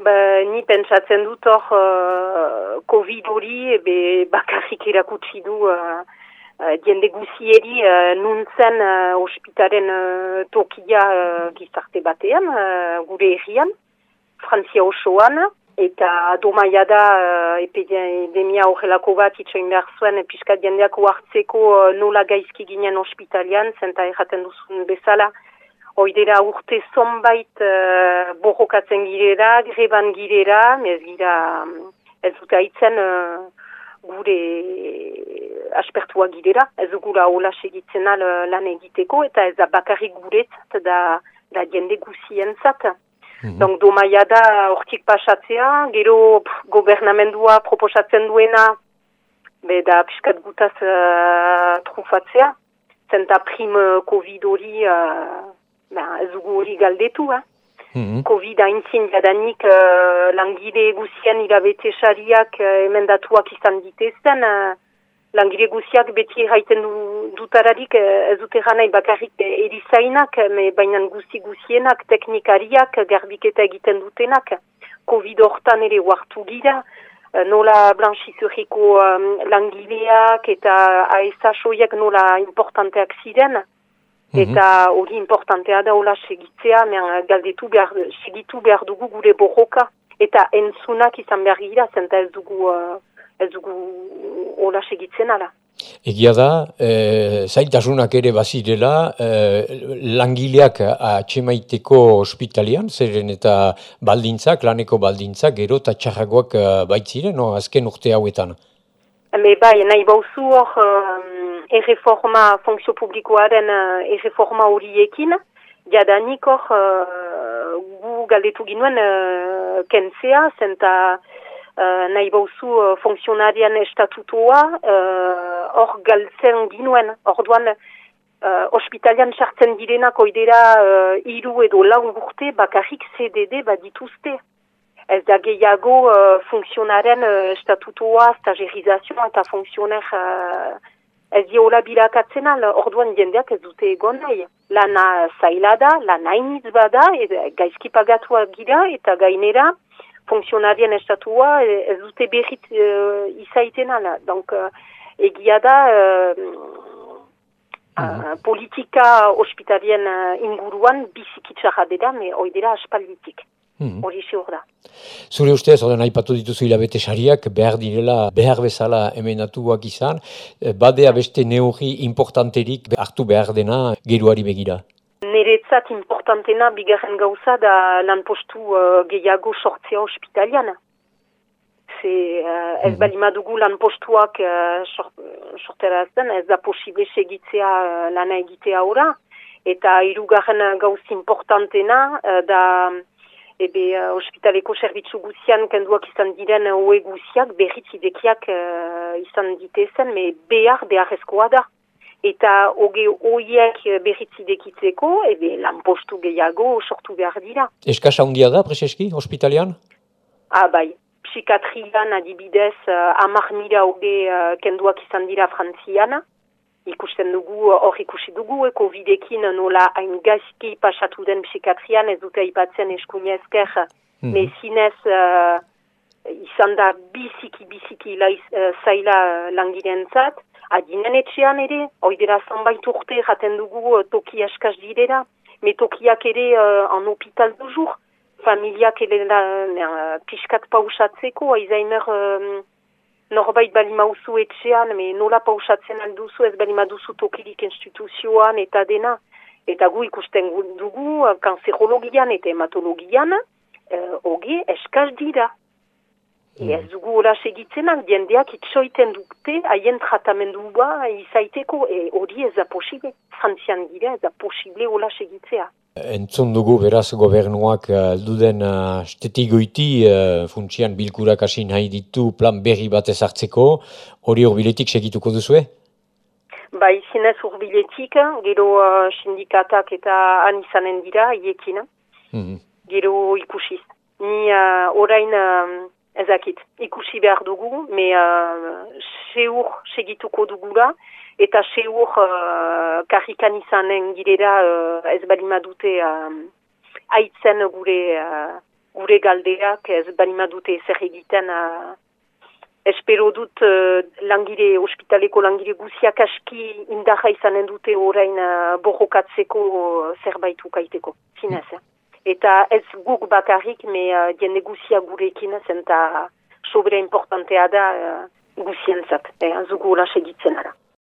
Ba, ni pentsatzen dut hor uh, COVID hori ebe bakarrik erakutsi du uh, uh, diende guzieri uh, nuntzen uh, ospitaren uh, tokia uh, gizarte batean, uh, gure errian, Frantzia osoan, eta domaia da uh, epidemia horrelako bat itxoin behar zuen piskat jendeak uartzeko uh, nola gaizki ginen ospitalian, zenta erraten duzun bezala, Oidera urte zonbait uh, borrokatzen girera, greban girera, ez gira, ez dute haitzen uh, gure aspertua girera, ez gura hola segitzen al lan egiteko, eta ez da bakarrik guretzat da, da jende guzien zat. Mm -hmm. domaia da hortik pasatzea, gero pff, gobernamendua proposatzen duena, be da piskat gutaz uh, trufatzea, zenta prim COVID hori... Uh, ba, ez dugu hori galdetu, ha? Mm -hmm. Covid haintzin jadanik uh, langile guzien irabete sariak uh, emendatuak izan ditezten, uh, langile guziak beti haiten du, dutararik uh, ez dute ganai bakarrik erizainak, me bainan guzi guzienak, teknikariak, garbiketa egiten dutenak. Covid hortan ere huartu gira, nola blanchizurriko um, langileak eta ASH-oiak nola importanteak ziren. Eta hori importantea da hola segitzea, mehan galdetu behar, segitu behar dugu gure borroka. Eta entzunak izan behar gira, zenta ez dugu, uh, ez dugu hola segitzen ala. Egia da, e, zaitasunak ere bazirela, e, langileak atxemaiteko ospitalian, zeren eta baldintzak, laneko baldintzak, gero eta txarragoak baitziren, no, azken urte hauetan. Me bai, nahi bauzu hor, um, erreforma, funksio publikoaren uh, erreforma horiekin, jadanik hor, uh, gu galdetu ginuen uh, kentzea, zenta uh, nahi bauzu uh, funksionarian estatutoa, hor uh, galtzen ginuen, hor uh, ospitalian sartzen direnak oidera uh, iru edo lau urte bakarrik CDD badituzte ez da gehiago uh, funksionaren uh, estatutua, stagirizazioa eta funksioner uh, ez diola bilakatzen al, orduan jendeak ez dute egon nahi. Lana zaila da, lana iniz bada, gaizki pagatua gira eta gainera funksionarien estatua ez dute berrit uh, izaiten ala. Donc, uh, egia da... Uh, Uh, politika ospitalien uh, inguruan bizikitsa dira, me oidera aspalditik. Hmm. hori mm. da. Zure ustez, oden aipatu dituzu hilabete sariak, behar direla, behar bezala emenatuak izan, eh, badea beste neurri importanterik hartu behar dena geruari begira? Neretzat importantena bigarren gauza da lan postu uh, gehiago sortzea ospitalian. Ze, uh, ez mm -hmm. dugu lan postuak uh, sorterazten, ez da posible segitzea uh, lana egitea ora. Eta irugarren gauz importantena uh, da ebe uh, ospitaleko zerbitzu guzian kenduak izan diren hoe guziak berriz idekiak uh, izan ditezen, me behar beharrezkoa da. Eta hoge hoiek berriz idekitzeko, ebe lanpostu gehiago sortu behar dira. Eskasa handia da, Prezeski, ospitalian? Ah, bai. Psikatrian adibidez, uh, amar mila hoge uh, kenduak izan dira frantziana ikusten dugu, hor ikusi dugu, eko videkin nola hain gazki pasatu den psikatrian, ez dute ipatzen eskunia ezker, mm. mezinez uh, izan da biziki, biziki laiz, uh, zaila langiren zat, adinen etxean ere, oidera zanbait urte jaten dugu uh, toki askaz direra, me tokiak ere uh, an hospital duzur, familiak ere uh, piskat pausatzeko, Alzheimer... Um, norbait bali mauzu etxean, me nola pausatzen alduzu ez bali maduzu tokirik instituzioan eta dena. Eta gu ikusten dugu, kanzerologian eta hematologian, eh, hoge eskaz dira. Mm. Ez dugu hola segitzenak, jendeak itxoiten dukte, haien tratamendua izaiteko, e, hori ez da posible. Frantzian dira ez da posible hola segitzea. Entzun dugu beraz gobernuak alduden uh, stetigoiti uh, funtsian bilkurak hasi nahi ditu plan berri bat ezartzeko, hori urbiletik segituko duzue? Ba, izinez urbiletik, gero uh, sindikatak eta han izanen dira, iekin, mm -hmm. gero ikusiz. Ni uh, orain... Uh, Ezakit, ikusi behar dugu, me uh, seur segituko dugula, eta seur uh, karrikan izanen girera uh, ez balima dute uh, aitzen gure, uh, gure galdeak ez balima dute zer egiten uh, espero dut uh, langile, ospitaleko langile guziak aski indaja izanen dute orain uh, borrokatzeko uh, zerbait ukaiteko, zinez, eh? Eta ez guk bakarrik, me uh, jende guzia gurekin zen eta sobre importantea da uh, guzien zat, eh, azugu hola segitzen ara.